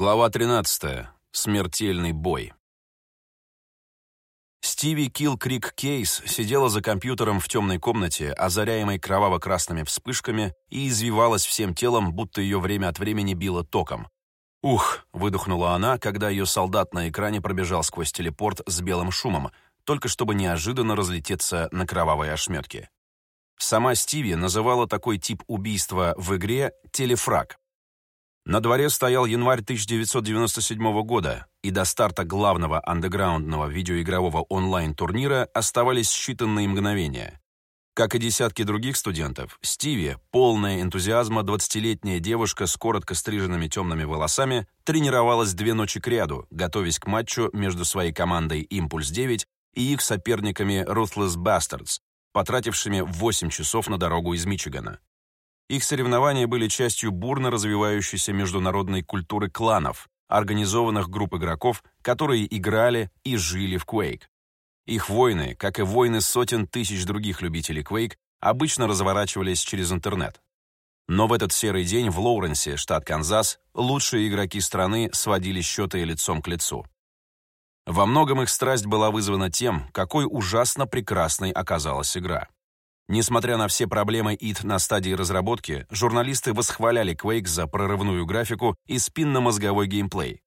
Глава 13. Смертельный бой. Стиви Килл Крик Кейс сидела за компьютером в темной комнате, озаряемой кроваво-красными вспышками, и извивалась всем телом, будто ее время от времени било током. «Ух!» — выдохнула она, когда ее солдат на экране пробежал сквозь телепорт с белым шумом, только чтобы неожиданно разлететься на кровавые ошметки. Сама Стиви называла такой тип убийства в игре «телефраг», на дворе стоял январь 1997 года, и до старта главного андеграундного видеоигрового онлайн-турнира оставались считанные мгновения. Как и десятки других студентов, Стиви, полная энтузиазма 20-летняя девушка с коротко стриженными темными волосами, тренировалась две ночи кряду, готовясь к матчу между своей командой «Импульс-9» и их соперниками «Ruthless Bastards», потратившими 8 часов на дорогу из Мичигана. Их соревнования были частью бурно развивающейся международной культуры кланов, организованных групп игроков, которые играли и жили в Quake. Их войны, как и войны сотен тысяч других любителей Quake, обычно разворачивались через интернет. Но в этот серый день в Лоуренсе, штат Канзас, лучшие игроки страны сводили счеты лицом к лицу. Во многом их страсть была вызвана тем, какой ужасно прекрасной оказалась игра. Несмотря на все проблемы id на стадии разработки, журналисты восхваляли Quake за прорывную графику и спинномозговой геймплей.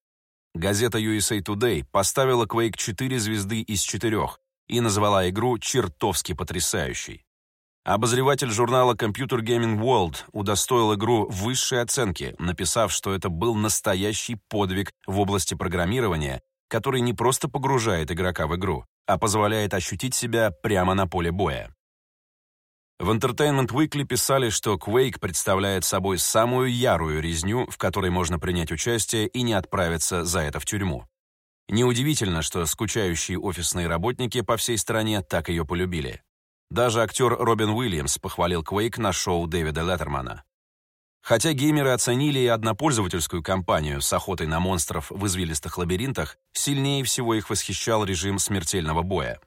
Газета USA Today поставила Quake 4 звезды из 4 и назвала игру чертовски потрясающей. Обозреватель журнала Computer Gaming World удостоил игру высшей оценки, написав, что это был настоящий подвиг в области программирования, который не просто погружает игрока в игру, а позволяет ощутить себя прямо на поле боя. В Entertainment Weekly писали, что Quake представляет собой самую ярую резню, в которой можно принять участие и не отправиться за это в тюрьму. Неудивительно, что скучающие офисные работники по всей стране так ее полюбили. Даже актер Робин Уильямс похвалил Quake на шоу Дэвида Леттермана. Хотя геймеры оценили и однопользовательскую кампанию с охотой на монстров в извилистых лабиринтах, сильнее всего их восхищал режим смертельного боя.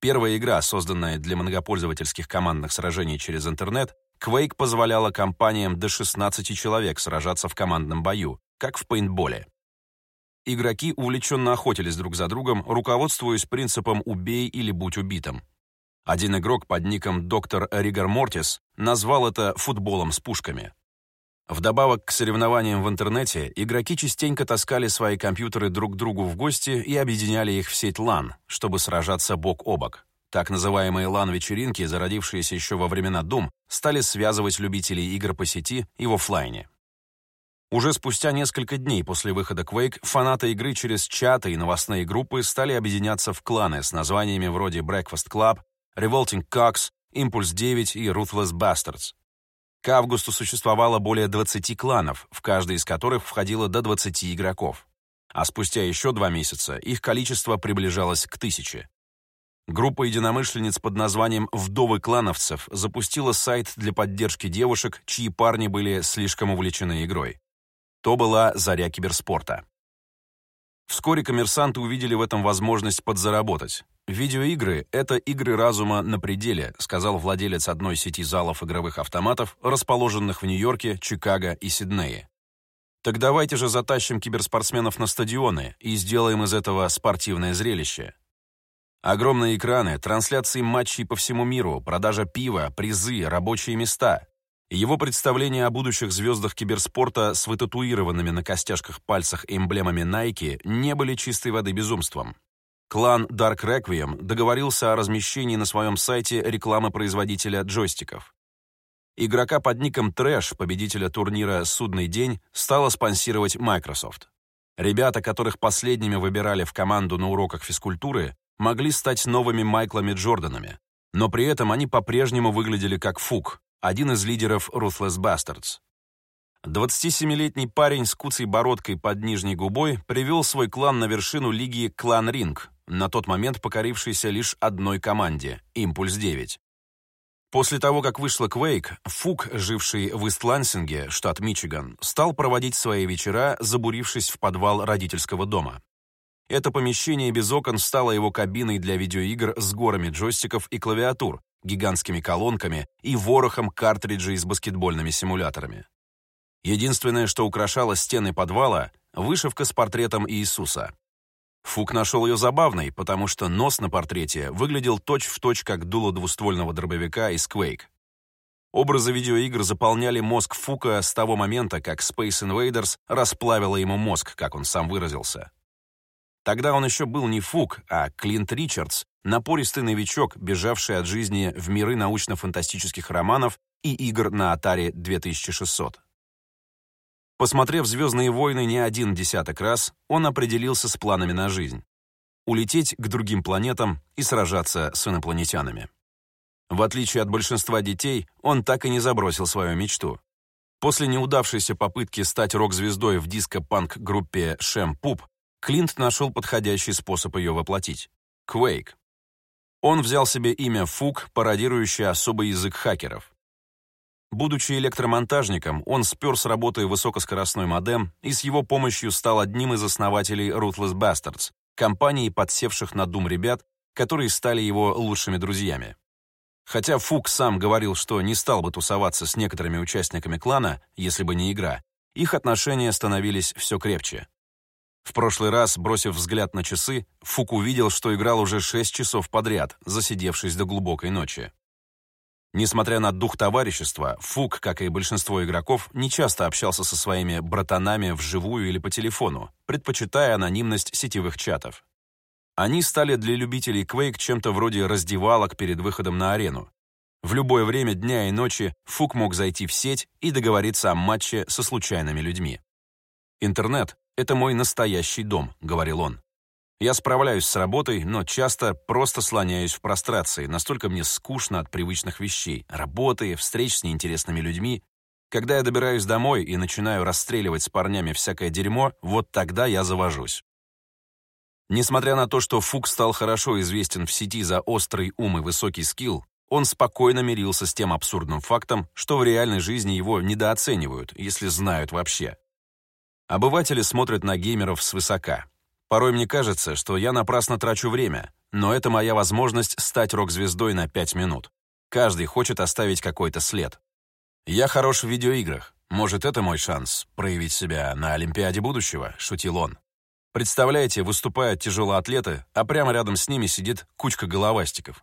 Первая игра, созданная для многопользовательских командных сражений через интернет, Quake позволяла компаниям до 16 человек сражаться в командном бою, как в пейнтболе. Игроки увлеченно охотились друг за другом, руководствуясь принципом «убей или будь убитым». Один игрок под ником доктор Ригар Мортис назвал это «футболом с пушками». Вдобавок к соревнованиям в интернете, игроки частенько таскали свои компьютеры друг к другу в гости и объединяли их в сеть LAN, чтобы сражаться бок о бок. Так называемые LAN-вечеринки, зародившиеся еще во времена Doom, стали связывать любителей игр по сети и в офлайне. Уже спустя несколько дней после выхода Quake фанаты игры через чаты и новостные группы стали объединяться в кланы с названиями вроде Breakfast Club, Revolting Cox, Impulse 9 и Ruthless Bastards. К августу существовало более 20 кланов, в каждый из которых входило до 20 игроков. А спустя еще два месяца их количество приближалось к тысяче. Группа единомышленниц под названием «Вдовы клановцев» запустила сайт для поддержки девушек, чьи парни были слишком увлечены игрой. То была заря киберспорта. Вскоре коммерсанты увидели в этом возможность подзаработать. «Видеоигры — это игры разума на пределе», сказал владелец одной сети залов игровых автоматов, расположенных в Нью-Йорке, Чикаго и Сиднее. «Так давайте же затащим киберспортсменов на стадионы и сделаем из этого спортивное зрелище». Огромные экраны, трансляции матчей по всему миру, продажа пива, призы, рабочие места. Его представление о будущих звездах киберспорта с вытатуированными на костяшках пальцах эмблемами Nike не были чистой воды безумством. Клан Dark Requiem договорился о размещении на своем сайте рекламы производителя джойстиков. Игрока под ником Трэш, победителя турнира «Судный день», стала спонсировать Microsoft. Ребята, которых последними выбирали в команду на уроках физкультуры, могли стать новыми Майклами Джорданами, но при этом они по-прежнему выглядели как Фук, один из лидеров Ruthless Bastards. 27-летний парень с куцей бородкой под нижней губой привел свой клан на вершину лиги Клан Ринг, на тот момент покорившийся лишь одной команде — «Импульс-9». После того, как вышла Quake, Фук, живший в Ист-Лансинге, штат Мичиган, стал проводить свои вечера, забурившись в подвал родительского дома. Это помещение без окон стало его кабиной для видеоигр с горами джойстиков и клавиатур, гигантскими колонками и ворохом картриджей с баскетбольными симуляторами. Единственное, что украшало стены подвала — вышивка с портретом Иисуса. Фук нашел ее забавной, потому что нос на портрете выглядел точь-в-точь точь как дуло двуствольного дробовика из Quake. Образы видеоигр заполняли мозг Фука с того момента, как Space Invaders расплавила ему мозг, как он сам выразился. Тогда он еще был не Фук, а Клинт Ричардс, напористый новичок, бежавший от жизни в миры научно-фантастических романов и игр на Atari 2600. Посмотрев «Звездные войны» не один десяток раз, он определился с планами на жизнь. Улететь к другим планетам и сражаться с инопланетянами. В отличие от большинства детей, он так и не забросил свою мечту. После неудавшейся попытки стать рок-звездой в диско-панк-группе «Шэм Пуп», Клинт нашел подходящий способ ее воплотить — Quake. Он взял себе имя Фук, пародирующее особый язык хакеров. Будучи электромонтажником, он спер с работы высокоскоростной модем и с его помощью стал одним из основателей Ruthless Bastards, компании подсевших на дум ребят, которые стали его лучшими друзьями. Хотя Фук сам говорил, что не стал бы тусоваться с некоторыми участниками клана, если бы не игра, их отношения становились все крепче. В прошлый раз, бросив взгляд на часы, Фук увидел, что играл уже 6 часов подряд, засидевшись до глубокой ночи. Несмотря на дух товарищества, Фук, как и большинство игроков, не часто общался со своими братанами вживую или по телефону, предпочитая анонимность сетевых чатов. Они стали для любителей Quake чем-то вроде раздевалок перед выходом на арену. В любое время дня и ночи Фук мог зайти в сеть и договориться о матче со случайными людьми. «Интернет — это мой настоящий дом», — говорил он. Я справляюсь с работой, но часто просто слоняюсь в прострации, настолько мне скучно от привычных вещей, работы, встреч с неинтересными людьми. Когда я добираюсь домой и начинаю расстреливать с парнями всякое дерьмо, вот тогда я завожусь. Несмотря на то, что Фук стал хорошо известен в сети за острый ум и высокий скилл, он спокойно мирился с тем абсурдным фактом, что в реальной жизни его недооценивают, если знают вообще. Обыватели смотрят на геймеров свысока, Порой мне кажется, что я напрасно трачу время, но это моя возможность стать рок-звездой на пять минут. Каждый хочет оставить какой-то след. Я хорош в видеоиграх. Может, это мой шанс проявить себя на Олимпиаде будущего, шутил он. Представляете, выступают тяжелоатлеты, а прямо рядом с ними сидит кучка головастиков.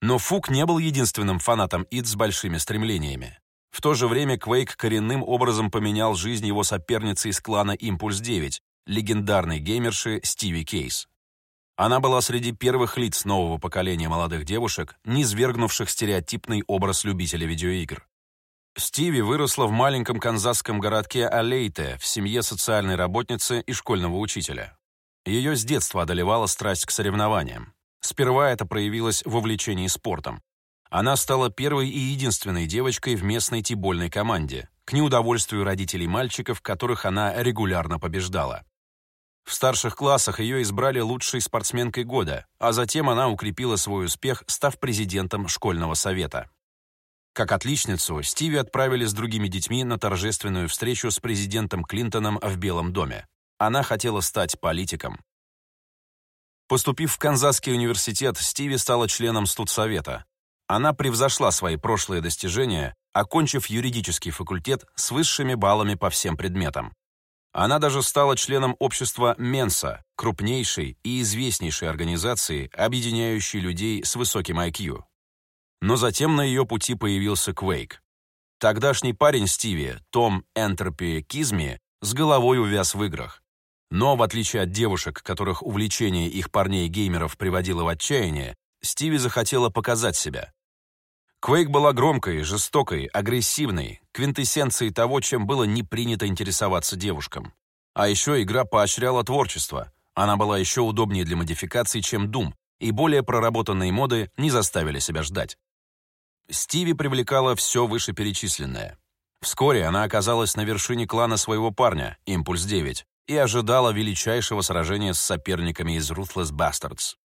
Но Фук не был единственным фанатом ИД с большими стремлениями. В то же время Квейк коренным образом поменял жизнь его соперницы из клана «Импульс-9», легендарной геймерши Стиви Кейс. Она была среди первых лиц нового поколения молодых девушек, низвергнувших стереотипный образ любителя видеоигр. Стиви выросла в маленьком канзасском городке Алейте в семье социальной работницы и школьного учителя. Ее с детства одолевала страсть к соревнованиям. Сперва это проявилось в увлечении спортом. Она стала первой и единственной девочкой в местной тибольной команде, к неудовольствию родителей мальчиков, которых она регулярно побеждала. В старших классах ее избрали лучшей спортсменкой года, а затем она укрепила свой успех, став президентом школьного совета. Как отличницу, Стиви отправили с другими детьми на торжественную встречу с президентом Клинтоном в Белом доме. Она хотела стать политиком. Поступив в Канзасский университет, Стиви стала членом студсовета. Она превзошла свои прошлые достижения, окончив юридический факультет с высшими баллами по всем предметам. Она даже стала членом общества Менса, крупнейшей и известнейшей организации, объединяющей людей с высоким IQ. Но затем на ее пути появился Квейк. Тогдашний парень Стиви, Том Энтерпи Кизми, с головой увяз в играх. Но, в отличие от девушек, которых увлечение их парней-геймеров приводило в отчаяние, Стиви захотела показать себя. Квейк была громкой, жестокой, агрессивной, квинтэссенцией того, чем было не принято интересоваться девушкам. А еще игра поощряла творчество. Она была еще удобнее для модификаций, чем Doom, и более проработанные моды не заставили себя ждать. Стиви привлекала все вышеперечисленное. Вскоре она оказалась на вершине клана своего парня, Импульс-9, и ожидала величайшего сражения с соперниками из Ruthless Bastards.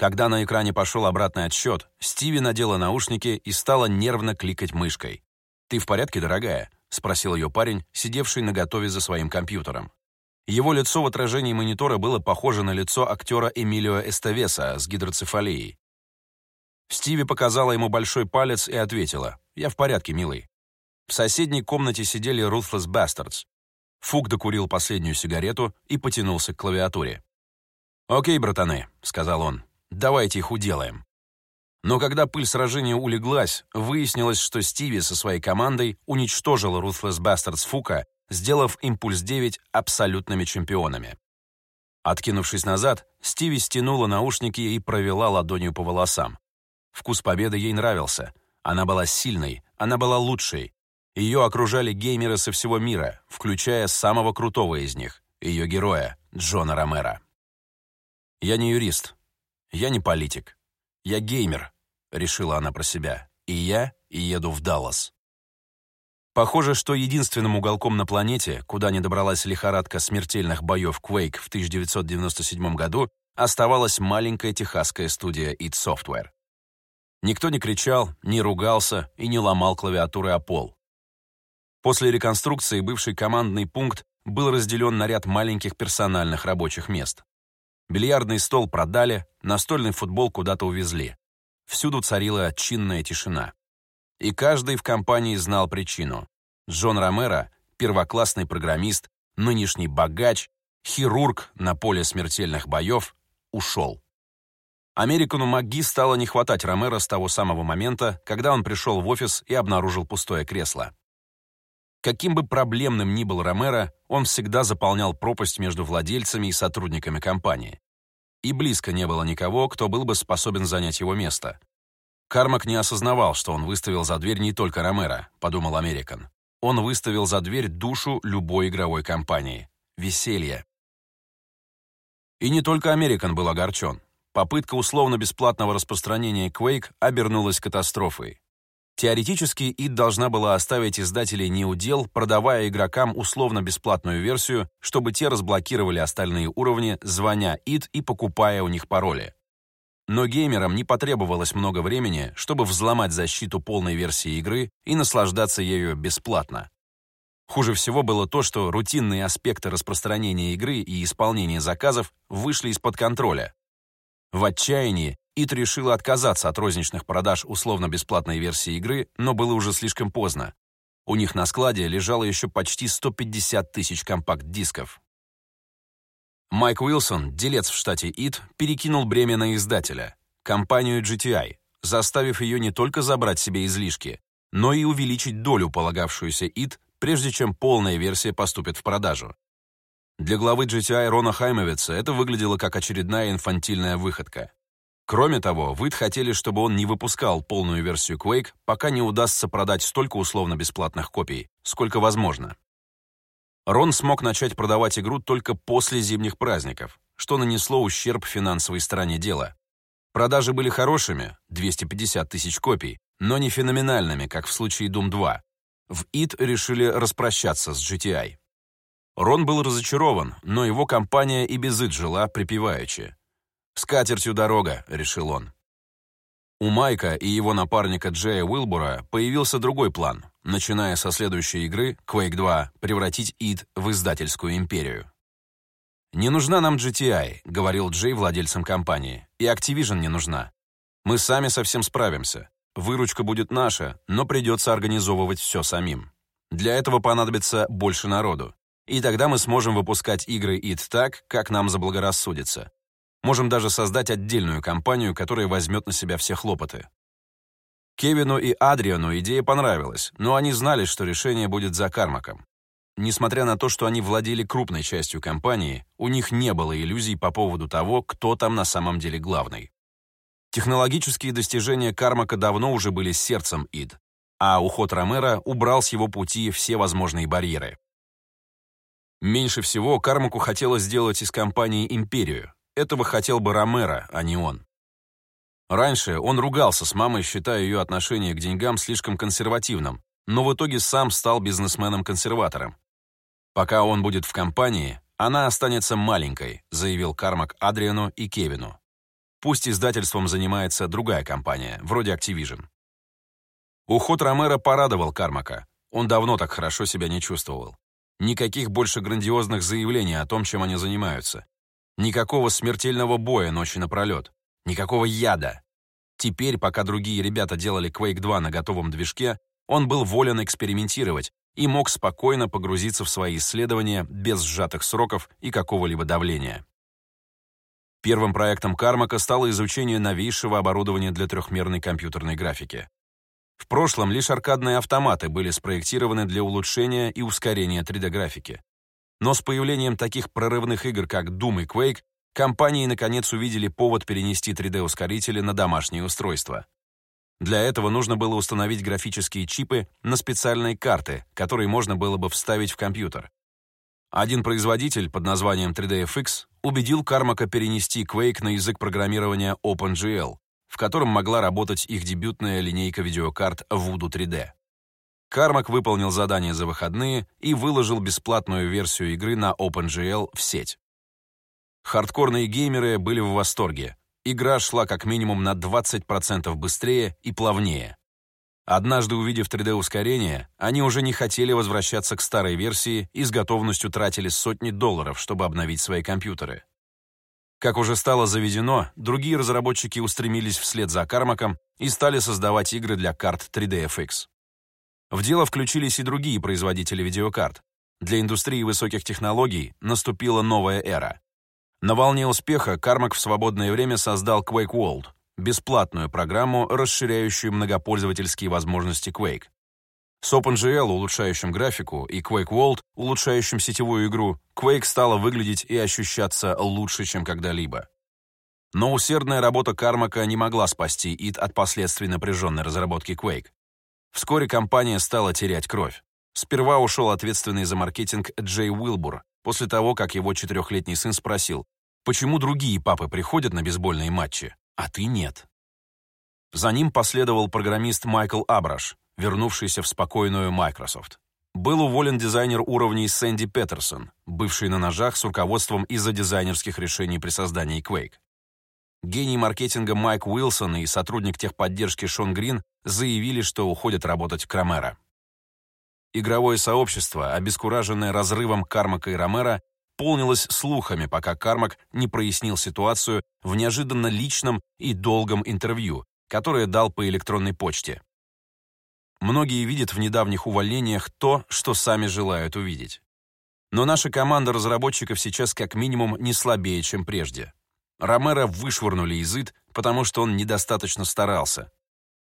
Когда на экране пошел обратный отсчет, Стиви надела наушники и стала нервно кликать мышкой. «Ты в порядке, дорогая?» — спросил ее парень, сидевший наготове за своим компьютером. Его лицо в отражении монитора было похоже на лицо актера Эмилио Эстевеса с гидроцефалией. Стиви показала ему большой палец и ответила, «Я в порядке, милый». В соседней комнате сидели Ruthless Bastards. Фук докурил последнюю сигарету и потянулся к клавиатуре. «Окей, братаны», — сказал он, — «давайте их уделаем». Но когда пыль сражения улеглась, выяснилось, что Стиви со своей командой уничтожил Ruthless Bastards Фука, сделав «Импульс-9» абсолютными чемпионами. Откинувшись назад, Стиви стянула наушники и провела ладонью по волосам. Вкус победы ей нравился. Она была сильной, она была лучшей. Ее окружали геймеры со всего мира, включая самого крутого из них, ее героя, Джона Ромера. «Я не юрист. Я не политик. Я геймер», — решила она про себя. «И я еду в Даллас». Похоже, что единственным уголком на планете, куда не добралась лихорадка смертельных боев Quake в 1997 году, оставалась маленькая техасская студия id Software. Никто не кричал, не ругался и не ломал клавиатуры о пол. После реконструкции бывший командный пункт был разделен на ряд маленьких персональных рабочих мест. Бильярдный стол продали, настольный футбол куда-то увезли. Всюду царила чинная тишина. И каждый в компании знал причину. Джон Ромеро, первоклассный программист, нынешний богач, хирург на поле смертельных боев, ушел. Американу МакГи стало не хватать Ромеро с того самого момента, когда он пришел в офис и обнаружил пустое кресло. Каким бы проблемным ни был Ромеро, он всегда заполнял пропасть между владельцами и сотрудниками компании. И близко не было никого, кто был бы способен занять его место. Кармак не осознавал, что он выставил за дверь не только Ромеро, подумал Американ. Он выставил за дверь душу любой игровой компании. Веселье. И не только Американ был огорчен. Попытка условно-бесплатного распространения Quake обернулась катастрофой. Теоретически id должна была оставить издателей неудел, продавая игрокам условно-бесплатную версию, чтобы те разблокировали остальные уровни, звоня id и покупая у них пароли. Но геймерам не потребовалось много времени, чтобы взломать защиту полной версии игры и наслаждаться ею бесплатно. Хуже всего было то, что рутинные аспекты распространения игры и исполнения заказов вышли из-под контроля. В отчаянии ИТ решила отказаться от розничных продаж условно-бесплатной версии игры, но было уже слишком поздно. У них на складе лежало еще почти 150 тысяч компакт-дисков. Майк Уилсон, делец в штате ИТ, перекинул бремя на издателя, компанию GTI, заставив ее не только забрать себе излишки, но и увеличить долю, полагавшуюся ИТ, прежде чем полная версия поступит в продажу. Для главы GTI Рона Хаймовица это выглядело как очередная инфантильная выходка. Кроме того, в ИТ хотели, чтобы он не выпускал полную версию Quake, пока не удастся продать столько условно-бесплатных копий, сколько возможно. Рон смог начать продавать игру только после зимних праздников, что нанесло ущерб финансовой стороне дела. Продажи были хорошими, 250 тысяч копий, но не феноменальными, как в случае Doom 2. В id решили распрощаться с GTI. Рон был разочарован, но его компания и без id жила припеваючи. «С катертью дорога», — решил он. У Майка и его напарника Джея Уилбура появился другой план, начиная со следующей игры, Quake 2, превратить id в издательскую империю. «Не нужна нам GTI», — говорил Джей владельцам компании, — «и Activision не нужна. Мы сами совсем справимся. Выручка будет наша, но придется организовывать все самим. Для этого понадобится больше народу. И тогда мы сможем выпускать игры id так, как нам заблагорассудится. Можем даже создать отдельную компанию, которая возьмет на себя все хлопоты. Кевину и Адриану идея понравилась, но они знали, что решение будет за Кармаком. Несмотря на то, что они владели крупной частью компании, у них не было иллюзий по поводу того, кто там на самом деле главный. Технологические достижения Кармака давно уже были сердцем ИД, а уход Ромера убрал с его пути все возможные барьеры. Меньше всего Кармаку хотелось сделать из компании империю, этого хотел бы Ромеро, а не он. Раньше он ругался с мамой, считая ее отношение к деньгам слишком консервативным, но в итоге сам стал бизнесменом-консерватором. «Пока он будет в компании, она останется маленькой», заявил Кармак Адриану и Кевину. Пусть издательством занимается другая компания, вроде Activision. Уход Ромеро порадовал Кармака. Он давно так хорошо себя не чувствовал. Никаких больше грандиозных заявлений о том, чем они занимаются. Никакого смертельного боя ночи напролет. Никакого яда. Теперь, пока другие ребята делали Quake 2 на готовом движке, он был волен экспериментировать, и мог спокойно погрузиться в свои исследования без сжатых сроков и какого-либо давления. Первым проектом Кармака стало изучение новейшего оборудования для трехмерной компьютерной графики. В прошлом лишь аркадные автоматы были спроектированы для улучшения и ускорения 3D-графики. Но с появлением таких прорывных игр, как Doom и Quake, компании наконец увидели повод перенести 3D-ускорители на домашние устройства. Для этого нужно было установить графические чипы на специальные карты, которые можно было бы вставить в компьютер. Один производитель под названием 3DFX убедил Кармака перенести Quake на язык программирования OpenGL, в котором могла работать их дебютная линейка видеокарт Voodoo 3D. Кармак выполнил задание за выходные и выложил бесплатную версию игры на OpenGL в сеть. Хардкорные геймеры были в восторге. Игра шла как минимум на 20% быстрее и плавнее. Однажды увидев 3D-ускорение, они уже не хотели возвращаться к старой версии и с готовностью тратили сотни долларов, чтобы обновить свои компьютеры. Как уже стало заведено, другие разработчики устремились вслед за Кармаком и стали создавать игры для карт 3DFX. В дело включились и другие производители видеокарт. Для индустрии высоких технологий наступила новая эра. На волне успеха Кармак в свободное время создал Quake World, бесплатную программу, расширяющую многопользовательские возможности Quake. С OpenGL, улучшающим графику, и Quake World, улучшающим сетевую игру, Quake стала выглядеть и ощущаться лучше, чем когда-либо. Но усердная работа Кармака не могла спасти id от последствий напряженной разработки Quake. Вскоре компания стала терять кровь. Сперва ушел ответственный за маркетинг Джей Уилбур, после того, как его четырехлетний сын спросил, почему другие папы приходят на бейсбольные матчи, а ты нет. За ним последовал программист Майкл Абраш, вернувшийся в спокойную Microsoft. Был уволен дизайнер уровней Сэнди Петерсон, бывший на ножах с руководством из-за дизайнерских решений при создании Quake. Гений маркетинга Майк Уилсон и сотрудник техподдержки Шон Грин заявили, что уходят работать в Крамера. Игровое сообщество, обескураженное разрывом Кармака и Ромера, полнилось слухами, пока Кармак не прояснил ситуацию в неожиданно личном и долгом интервью, которое дал по электронной почте. Многие видят в недавних увольнениях то, что сами желают увидеть. Но наша команда разработчиков сейчас как минимум не слабее, чем прежде. Ромеро вышвырнули из ИД, потому что он недостаточно старался.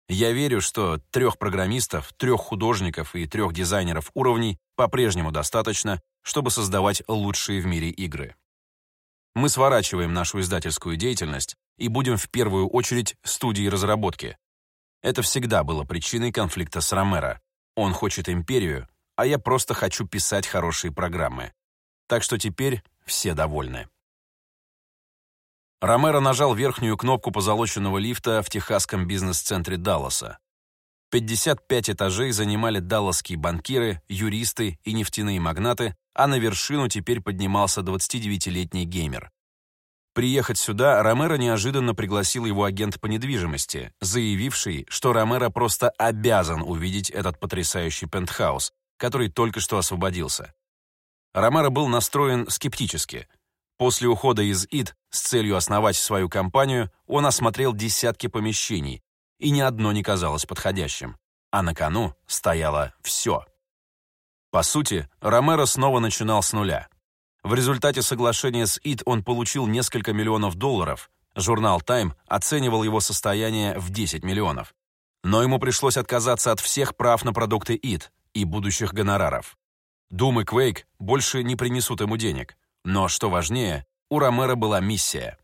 Я верю, что трех программистов, трех художников и трех дизайнеров уровней по-прежнему достаточно, чтобы создавать лучшие в мире игры. Мы сворачиваем нашу издательскую деятельность и будем в первую очередь студией разработки. Это всегда было причиной конфликта с Ромеро. Он хочет империю, а я просто хочу писать хорошие программы. Так что теперь все довольны. Ромеро нажал верхнюю кнопку позолоченного лифта в техасском бизнес-центре Далласа. 55 этажей занимали далласские банкиры, юристы и нефтяные магнаты, а на вершину теперь поднимался 29-летний геймер. Приехать сюда Ромеро неожиданно пригласил его агент по недвижимости, заявивший, что Ромеро просто обязан увидеть этот потрясающий пентхаус, который только что освободился. Ромеро был настроен скептически – После ухода из ИД с целью основать свою компанию он осмотрел десятки помещений, и ни одно не казалось подходящим. А на кону стояло все. По сути, Ромеро снова начинал с нуля. В результате соглашения с ИД он получил несколько миллионов долларов. Журнал Time оценивал его состояние в 10 миллионов. Но ему пришлось отказаться от всех прав на продукты ИД и будущих гонораров. И Quake больше не принесут ему денег. Но, что важнее, у Ромера была миссия.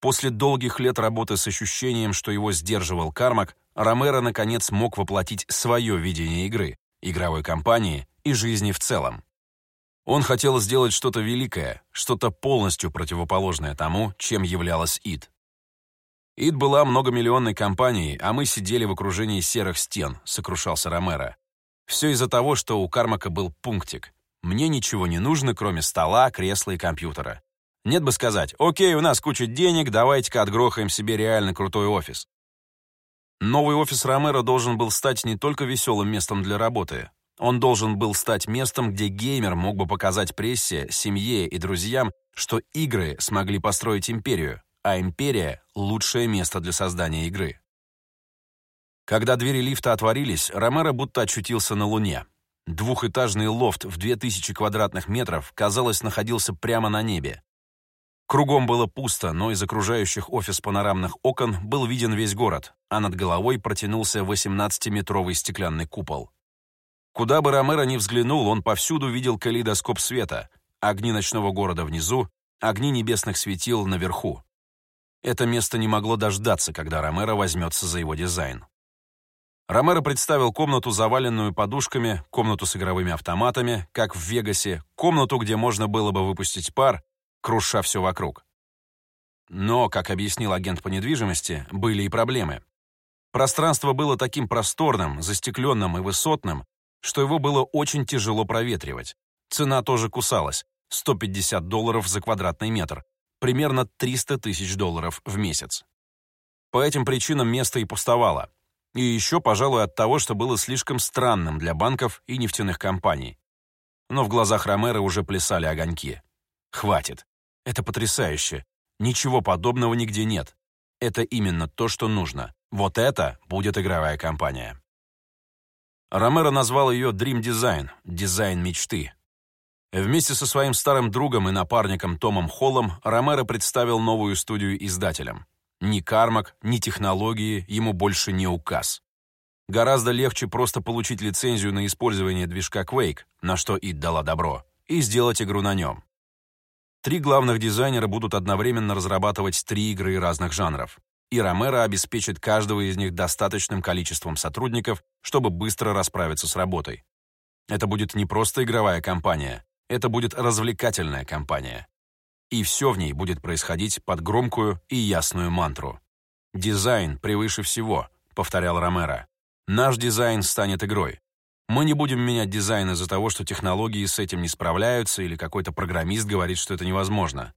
После долгих лет работы с ощущением, что его сдерживал Кармак, Ромеро наконец мог воплотить свое видение игры, игровой кампании и жизни в целом. Он хотел сделать что-то великое, что-то полностью противоположное тому, чем являлась ИД. ИД была многомиллионной компанией, а мы сидели в окружении серых стен, сокрушался Ромеро. Все из-за того, что у Кармака был пунктик. Мне ничего не нужно, кроме стола, кресла и компьютера. Нет бы сказать, окей, у нас куча денег, давайте-ка отгрохаем себе реально крутой офис. Новый офис Ромеро должен был стать не только веселым местом для работы. Он должен был стать местом, где геймер мог бы показать прессе, семье и друзьям, что игры смогли построить империю, а империя — лучшее место для создания игры. Когда двери лифта отворились, Ромеро будто очутился на Луне. Двухэтажный лофт в 2000 квадратных метров, казалось, находился прямо на небе. Кругом было пусто, но из окружающих офис панорамных окон был виден весь город, а над головой протянулся 18-метровый стеклянный купол. Куда бы Ромеро ни взглянул, он повсюду видел калейдоскоп света, огни ночного города внизу, огни небесных светил наверху. Это место не могло дождаться, когда Ромеро возьмется за его дизайн. Ромеро представил комнату, заваленную подушками, комнату с игровыми автоматами, как в Вегасе, комнату, где можно было бы выпустить пар, круша все вокруг. Но, как объяснил агент по недвижимости, были и проблемы. Пространство было таким просторным, застекленным и высотным, что его было очень тяжело проветривать. Цена тоже кусалась — 150 долларов за квадратный метр, примерно 300 тысяч долларов в месяц. По этим причинам место и пустовало. И еще, пожалуй, от того, что было слишком странным для банков и нефтяных компаний. Но в глазах Ромеро уже плясали огоньки. Хватит. Это потрясающе. Ничего подобного нигде нет. Это именно то, что нужно. Вот это будет игровая компания. Ромеро назвал ее Dream Design, дизайн мечты. Вместе со своим старым другом и напарником Томом Холлом Ромеро представил новую студию издателям. Ни кармак, ни технологии ему больше не указ. Гораздо легче просто получить лицензию на использование движка Quake, на что id дала добро, и сделать игру на нем. Три главных дизайнера будут одновременно разрабатывать три игры разных жанров, и Ромеро обеспечит каждого из них достаточным количеством сотрудников, чтобы быстро расправиться с работой. Это будет не просто игровая компания, это будет развлекательная компания и все в ней будет происходить под громкую и ясную мантру. «Дизайн превыше всего», — повторял Ромеро. «Наш дизайн станет игрой. Мы не будем менять дизайн из-за того, что технологии с этим не справляются или какой-то программист говорит, что это невозможно.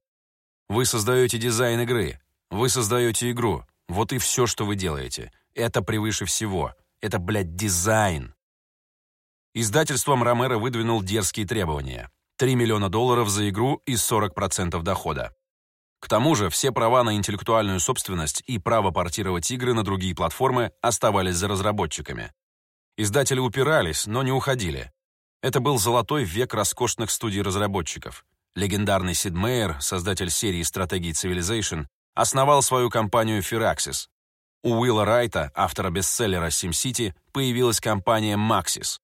Вы создаете дизайн игры, вы создаете игру. Вот и все, что вы делаете. Это превыше всего. Это, блядь, дизайн». Издательством Ромеро выдвинул дерзкие требования. 3 миллиона долларов за игру и 40% дохода. К тому же все права на интеллектуальную собственность и право портировать игры на другие платформы оставались за разработчиками. Издатели упирались, но не уходили. Это был золотой век роскошных студий-разработчиков. Легендарный Сид Мейер, создатель серии стратегий Civilization, основал свою компанию Firaxis. У Уилла Райта, автора бестселлера SimCity, появилась компания Maxis.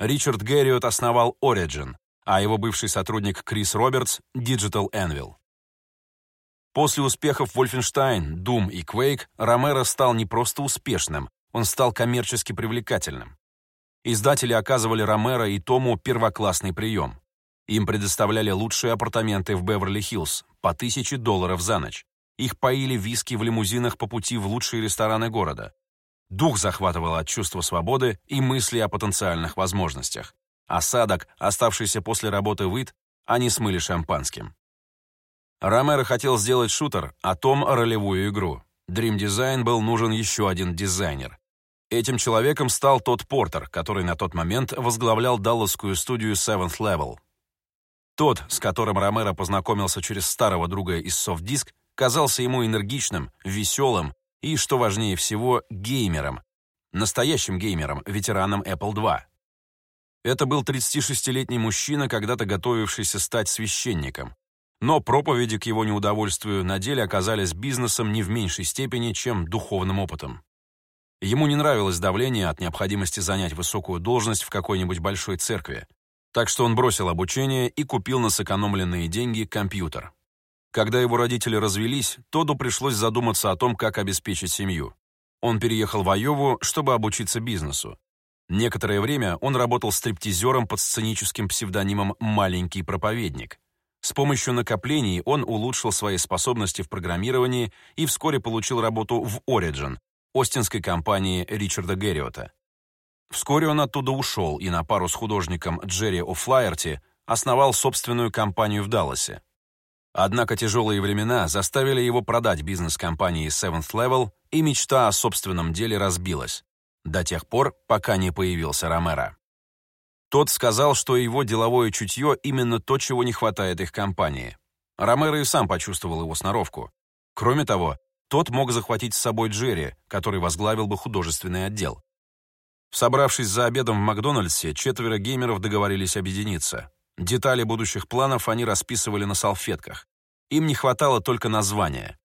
Ричард Герриот основал Origin, а его бывший сотрудник Крис Робертс — Digital Anvil. После успехов Wolfenstein, Doom и Quake Ромеро стал не просто успешным, он стал коммерчески привлекательным. Издатели оказывали Ромеро и Тому первоклассный прием. Им предоставляли лучшие апартаменты в Беверли-Хиллз по тысяче долларов за ночь. Их поили виски в лимузинах по пути в лучшие рестораны города. Дух захватывало от чувства свободы и мысли о потенциальных возможностях. Осадок, оставшийся после работы вид, они смыли шампанским. Ромеро хотел сделать шутер, а Том — ролевую игру. Dream Design был нужен еще один дизайнер. Этим человеком стал тот Портер, который на тот момент возглавлял далласскую студию Seventh Level. Тот, с которым Ромеро познакомился через старого друга из Softdisk, казался ему энергичным, веселым и, что важнее всего, геймером. Настоящим геймером, ветераном Apple II. Это был 36-летний мужчина, когда-то готовившийся стать священником. Но проповеди к его неудовольствию на деле оказались бизнесом не в меньшей степени, чем духовным опытом. Ему не нравилось давление от необходимости занять высокую должность в какой-нибудь большой церкви. Так что он бросил обучение и купил на сэкономленные деньги компьютер. Когда его родители развелись, Тоду пришлось задуматься о том, как обеспечить семью. Он переехал в Айову, чтобы обучиться бизнесу. Некоторое время он работал стриптизером под сценическим псевдонимом «Маленький проповедник». С помощью накоплений он улучшил свои способности в программировании и вскоре получил работу в Origin, остинской компании Ричарда Герриота. Вскоре он оттуда ушел и на пару с художником Джерри О'Флаерти основал собственную компанию в Далласе. Однако тяжелые времена заставили его продать бизнес компании Seventh Level, и мечта о собственном деле разбилась до тех пор, пока не появился Ромеро. Тот сказал, что его деловое чутье именно то, чего не хватает их компании. Ромеро и сам почувствовал его сноровку. Кроме того, тот мог захватить с собой Джерри, который возглавил бы художественный отдел. Собравшись за обедом в Макдональдсе, четверо геймеров договорились объединиться. Детали будущих планов они расписывали на салфетках. Им не хватало только названия.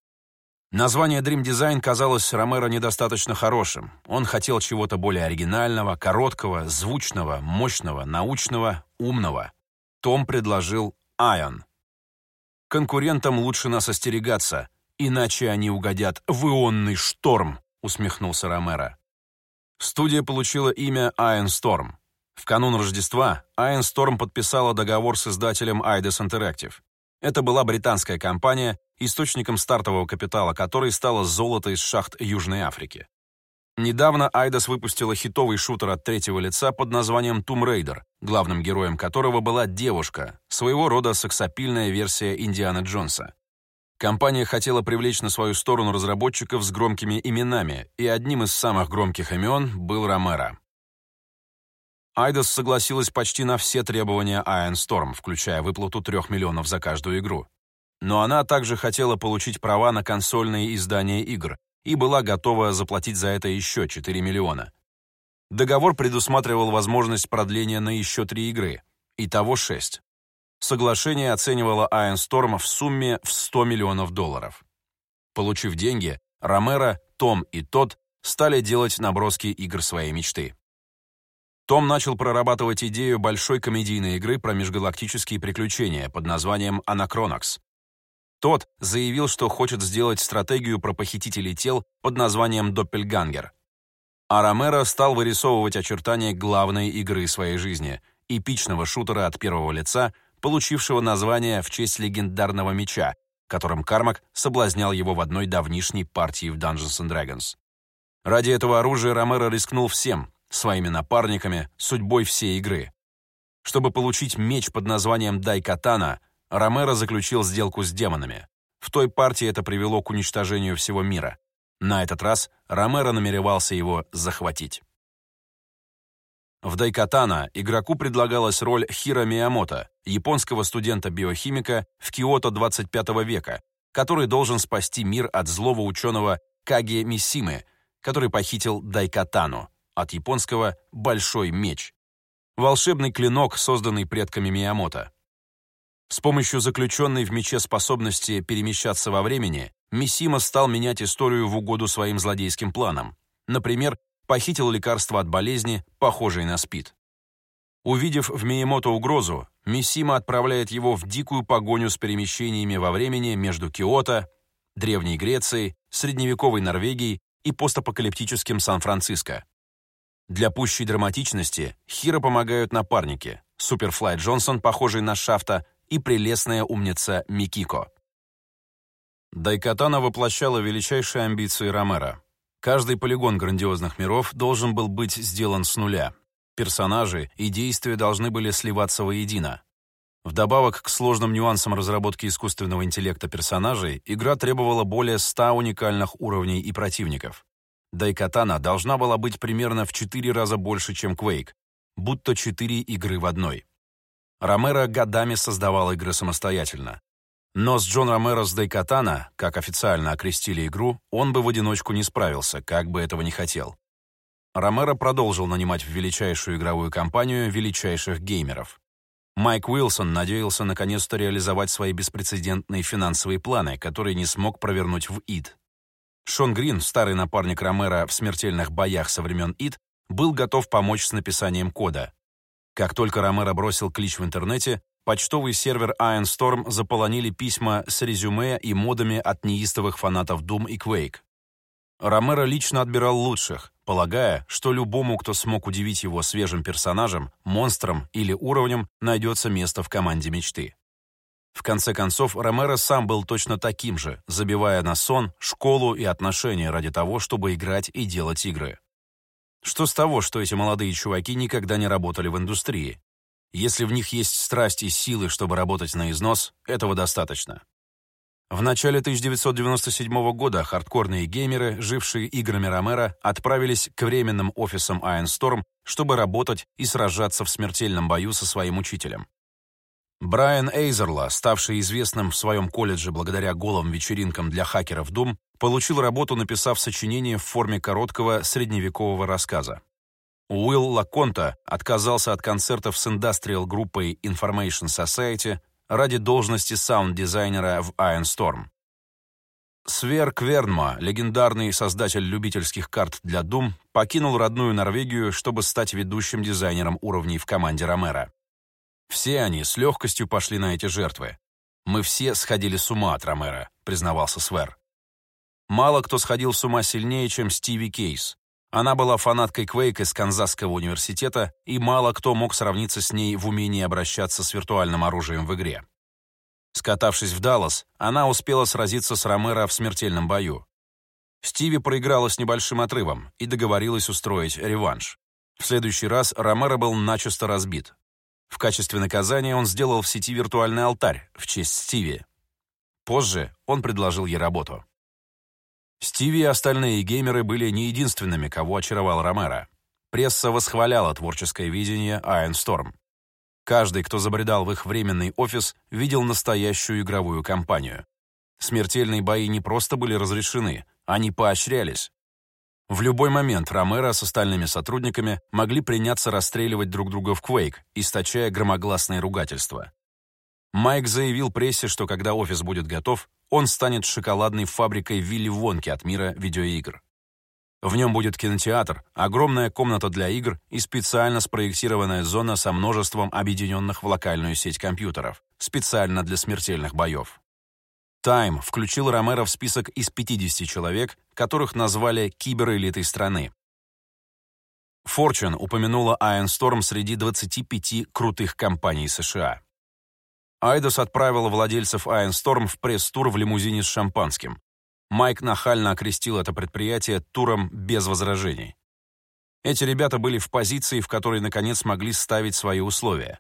Название Dream Design казалось Ромеро недостаточно хорошим. Он хотел чего-то более оригинального, короткого, звучного, мощного, научного, умного. Том предложил Ion. «Конкурентам лучше нас остерегаться, иначе они угодят в ионный шторм», усмехнулся Ромеро. Студия получила имя Iron Storm. В канун Рождества Iron Storm подписала договор с издателем Eidos Interactive. Это была британская компания, источником стартового капитала которой стало золото из шахт Южной Африки. Недавно Eidos выпустила хитовый шутер от третьего лица под названием Tomb Raider, главным героем которого была девушка, своего рода сексапильная версия Индианы Джонса. Компания хотела привлечь на свою сторону разработчиков с громкими именами, и одним из самых громких имен был Ромеро. Айдос согласилась почти на все требования Iron Storm, включая выплату 3 миллионов за каждую игру. Но она также хотела получить права на консольные издания игр и была готова заплатить за это еще 4 миллиона. Договор предусматривал возможность продления на еще три игры, итого 6. Соглашение оценивало Iron Storm в сумме в 100 миллионов долларов. Получив деньги, Ромеро, Том и Тот стали делать наброски игр своей мечты. Том начал прорабатывать идею большой комедийной игры про межгалактические приключения под названием «Анакронокс». Тот заявил, что хочет сделать стратегию про похитителей тел под названием «Доппельгангер». А Ромеро стал вырисовывать очертания главной игры своей жизни — эпичного шутера от первого лица — получившего название в честь легендарного меча, которым Кармак соблазнял его в одной давнишней партии в Dungeons and Dragons. Ради этого оружия Ромеро рискнул всем, своими напарниками, судьбой всей игры. Чтобы получить меч под названием Дайкатана, Ромеро заключил сделку с демонами. В той партии это привело к уничтожению всего мира. На этот раз Ромеро намеревался его захватить. В Дайкатана игроку предлагалась роль Хиро Миямото, японского студента-биохимика в Киото 25 века, который должен спасти мир от злого ученого Каге Мисимы, который похитил Дайкатану, от японского «большой меч». Волшебный клинок, созданный предками Миямото. С помощью заключенной в мече способности перемещаться во времени, Мисима стал менять историю в угоду своим злодейским планам. Например, похитил лекарство от болезни, похожей на СПИД. Увидев в Миемото угрозу, Мисима отправляет его в дикую погоню с перемещениями во времени между Киото, Древней Грецией, средневековой Норвегией и постапокалиптическим Сан-Франциско. Для пущей драматичности Хиро помогают напарники Суперфлай Джонсон, похожий на Шафта, и прелестная умница Микико. Дайкатана воплощала величайшие амбиции Ромеро. Каждый полигон грандиозных миров должен был быть сделан с нуля. Персонажи и действия должны были сливаться воедино. Вдобавок к сложным нюансам разработки искусственного интеллекта персонажей, игра требовала более 100 уникальных уровней и противников. Дайкатана должна была быть примерно в 4 раза больше, чем Quake, будто 4 игры в одной. Ромеро годами создавал игры самостоятельно. Но с Джон Ромеро с Дейкатана, как официально окрестили игру, он бы в одиночку не справился, как бы этого не хотел. Ромеро продолжил нанимать в величайшую игровую компанию величайших геймеров. Майк Уилсон надеялся наконец-то реализовать свои беспрецедентные финансовые планы, которые не смог провернуть в ИД. Шон Грин, старый напарник Ромеро в смертельных боях со времен ИД, был готов помочь с написанием кода. Как только Ромеро бросил клич в интернете, почтовый сервер Iron заполонили письма с резюме и модами от неистовых фанатов Doom и Quake. Ромеро лично отбирал лучших, полагая, что любому, кто смог удивить его свежим персонажем, монстром или уровнем, найдется место в команде мечты. В конце концов, Ромеро сам был точно таким же, забивая на сон, школу и отношения ради того, чтобы играть и делать игры. Что с того, что эти молодые чуваки никогда не работали в индустрии? Если в них есть страсть и силы, чтобы работать на износ, этого достаточно. В начале 1997 года хардкорные геймеры, жившие играми Ромеро, отправились к временным офисам Iron чтобы работать и сражаться в смертельном бою со своим учителем. Брайан Эйзерла, ставший известным в своем колледже благодаря голым вечеринкам для хакеров Doom, получил работу, написав сочинение в форме короткого средневекового рассказа. Уилл Лаконта отказался от концертов с индастриал-группой Information Society ради должности саунд-дизайнера в Iron Storm. Свер Квернма, легендарный создатель любительских карт для Doom, покинул родную Норвегию, чтобы стать ведущим дизайнером уровней в команде Ромера. Все они с легкостью пошли на эти жертвы. «Мы все сходили с ума от Ромера», — признавался Свер. Мало кто сходил с ума сильнее, чем Стиви Кейс. Она была фанаткой Квейк из Канзасского университета, и мало кто мог сравниться с ней в умении обращаться с виртуальным оружием в игре. Скатавшись в Даллас, она успела сразиться с Ромеро в смертельном бою. Стиви проиграла с небольшим отрывом и договорилась устроить реванш. В следующий раз Ромеро был начисто разбит. В качестве наказания он сделал в сети виртуальный алтарь в честь Стиви. Позже он предложил ей работу. Стиви и остальные геймеры были не единственными, кого очаровал Ромеро. Пресса восхваляла творческое видение Iron Storm. Каждый, кто забредал в их временный офис, видел настоящую игровую кампанию. Смертельные бои не просто были разрешены, они поощрялись. В любой момент Ромеро с остальными сотрудниками могли приняться расстреливать друг друга в Quake, источая громогласные ругательства. Майк заявил прессе, что когда офис будет готов, он станет шоколадной фабрикой Вилли Вонки от мира видеоигр. В нем будет кинотеатр, огромная комната для игр и специально спроектированная зона со множеством объединенных в локальную сеть компьютеров, специально для смертельных боев. Time включил Ромеро в список из 50 человек, которых назвали киберэлитой страны. Fortune упомянула Iron Storm среди 25 крутых компаний США. Айдос отправила владельцев Iron Storm в пресс-тур в лимузине с шампанским. Майк нахально окрестил это предприятие туром без возражений. Эти ребята были в позиции, в которой наконец могли ставить свои условия.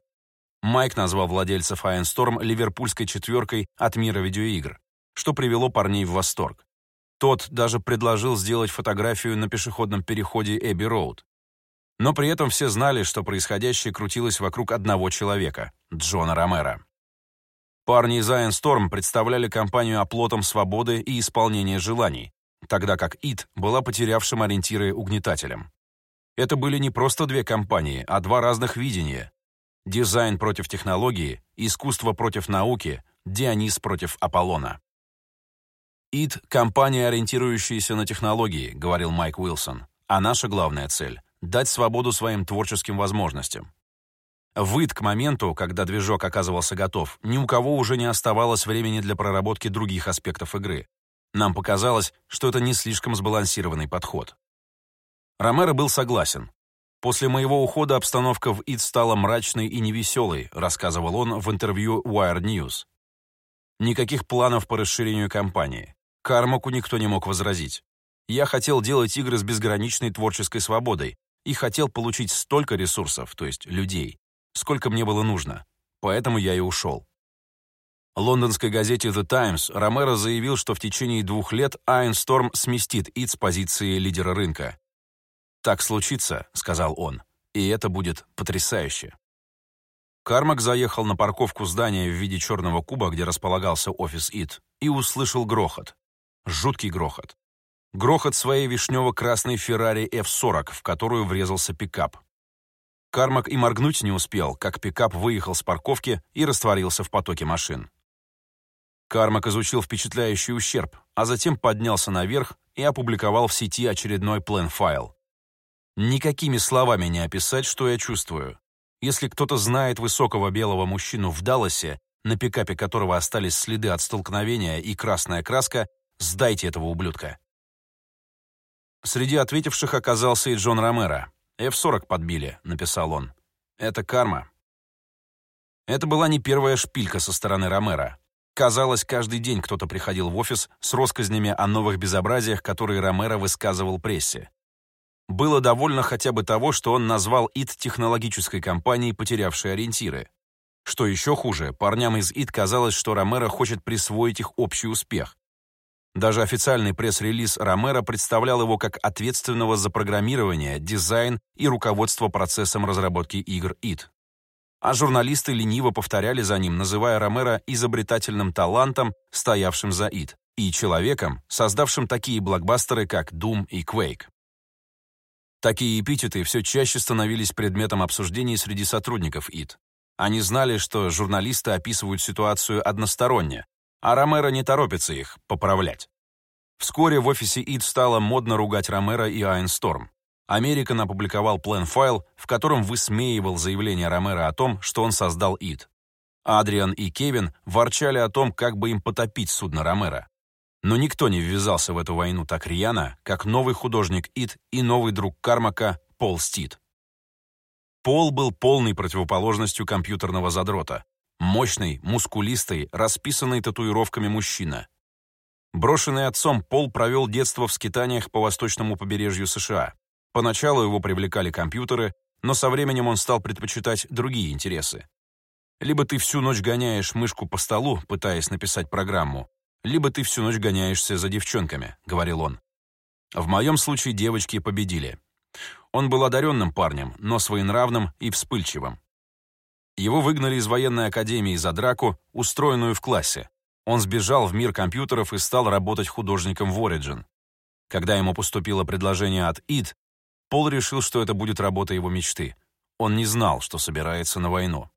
Майк назвал владельцев Iron Storm ливерпульской четверкой от мира видеоигр, что привело парней в восторг. Тот даже предложил сделать фотографию на пешеходном переходе Эбби Роуд. Но при этом все знали, что происходящее крутилось вокруг одного человека — Джона Ромера. Парни из Iron Storm представляли компанию оплотом свободы и исполнения желаний, тогда как ИТ была потерявшим ориентиры угнетателем. Это были не просто две компании, а два разных видения. Дизайн против технологии, искусство против науки, Дионис против Аполлона. ИТ — компания, ориентирующаяся на технологии, говорил Майк Уилсон, а наша главная цель — дать свободу своим творческим возможностям. Выд к моменту, когда движок оказывался готов, ни у кого уже не оставалось времени для проработки других аспектов игры. Нам показалось, что это не слишком сбалансированный подход. Ромеро был согласен. «После моего ухода обстановка в ИД стала мрачной и невеселой», рассказывал он в интервью Wired News. Никаких планов по расширению компании. Кармаку никто не мог возразить. Я хотел делать игры с безграничной творческой свободой и хотел получить столько ресурсов, то есть людей, сколько мне было нужно, поэтому я и ушел. Лондонской газете The Times Ромеро заявил, что в течение двух лет Storm сместит ИД с позиции лидера рынка. «Так случится», — сказал он, — «и это будет потрясающе». Кармак заехал на парковку здания в виде черного куба, где располагался офис ИД, и услышал грохот. Жуткий грохот. Грохот своей вишнево-красной Ferrari F40, в которую врезался пикап. Кармак и моргнуть не успел, как пикап выехал с парковки и растворился в потоке машин. Кармак изучил впечатляющий ущерб, а затем поднялся наверх и опубликовал в сети очередной план-файл. Никакими словами не описать, что я чувствую. Если кто-то знает высокого белого мужчину в Далласе, на пикапе которого остались следы от столкновения и красная краска, сдайте этого ублюдка. Среди ответивших оказался и Джон Ромеро. «F-40 подбили», — написал он. «Это карма». Это была не первая шпилька со стороны Ромера. Казалось, каждый день кто-то приходил в офис с россказнями о новых безобразиях, которые Ромеро высказывал прессе. Было довольно хотя бы того, что он назвал ИТ технологической компанией, потерявшей ориентиры. Что еще хуже, парням из ИТ казалось, что Ромеро хочет присвоить их общий успех. Даже официальный пресс-релиз Ромеро представлял его как ответственного за программирование, дизайн и руководство процессом разработки игр id. А журналисты лениво повторяли за ним, называя Ромеро изобретательным талантом, стоявшим за id, и человеком, создавшим такие блокбастеры, как Doom и Quake. Такие эпитеты все чаще становились предметом обсуждений среди сотрудников ИТ. Они знали, что журналисты описывают ситуацию односторонне, а Ромеро не торопится их поправлять. Вскоре в офисе ИТ стало модно ругать Ромеро и Айнсторм. Американ опубликовал план-файл, в котором высмеивал заявление Ромеро о том, что он создал ИТ. Адриан и Кевин ворчали о том, как бы им потопить судно Ромеро. Но никто не ввязался в эту войну так рьяно, как новый художник ИТ и новый друг Кармака Пол Стит. Пол был полной противоположностью компьютерного задрота. Мощный, мускулистый, расписанный татуировками мужчина. Брошенный отцом, Пол провел детство в скитаниях по восточному побережью США. Поначалу его привлекали компьютеры, но со временем он стал предпочитать другие интересы. Либо ты всю ночь гоняешь мышку по столу, пытаясь написать программу, либо ты всю ночь гоняешься за девчонками», — говорил он. В моем случае девочки победили. Он был одаренным парнем, но своенравным и вспыльчивым. Его выгнали из военной академии за драку, устроенную в классе. Он сбежал в мир компьютеров и стал работать художником в Origin. Когда ему поступило предложение от id, Пол решил, что это будет работа его мечты. Он не знал, что собирается на войну.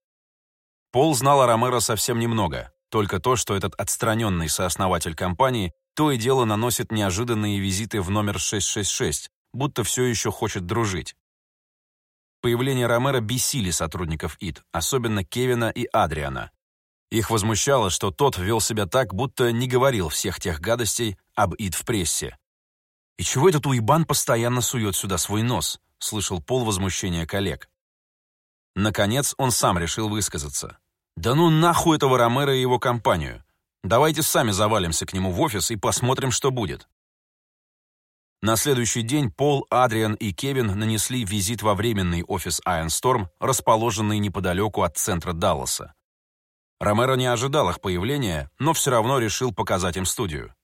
Пол знал о Ромеро совсем немного, только то, что этот отстраненный сооснователь компании то и дело наносит неожиданные визиты в номер 666, будто все еще хочет дружить. Появление Ромеро бесили сотрудников ИД, особенно Кевина и Адриана. Их возмущало, что тот вел себя так, будто не говорил всех тех гадостей об ИД в прессе. «И чего этот уебан постоянно сует сюда свой нос?» — слышал пол возмущения коллег. Наконец он сам решил высказаться. «Да ну нахуй этого Ромеро и его компанию. Давайте сами завалимся к нему в офис и посмотрим, что будет». На следующий день Пол, Адриан и Кевин нанесли визит во временный офис Storm, расположенный неподалеку от центра Далласа. Ромеро не ожидал их появления, но все равно решил показать им студию.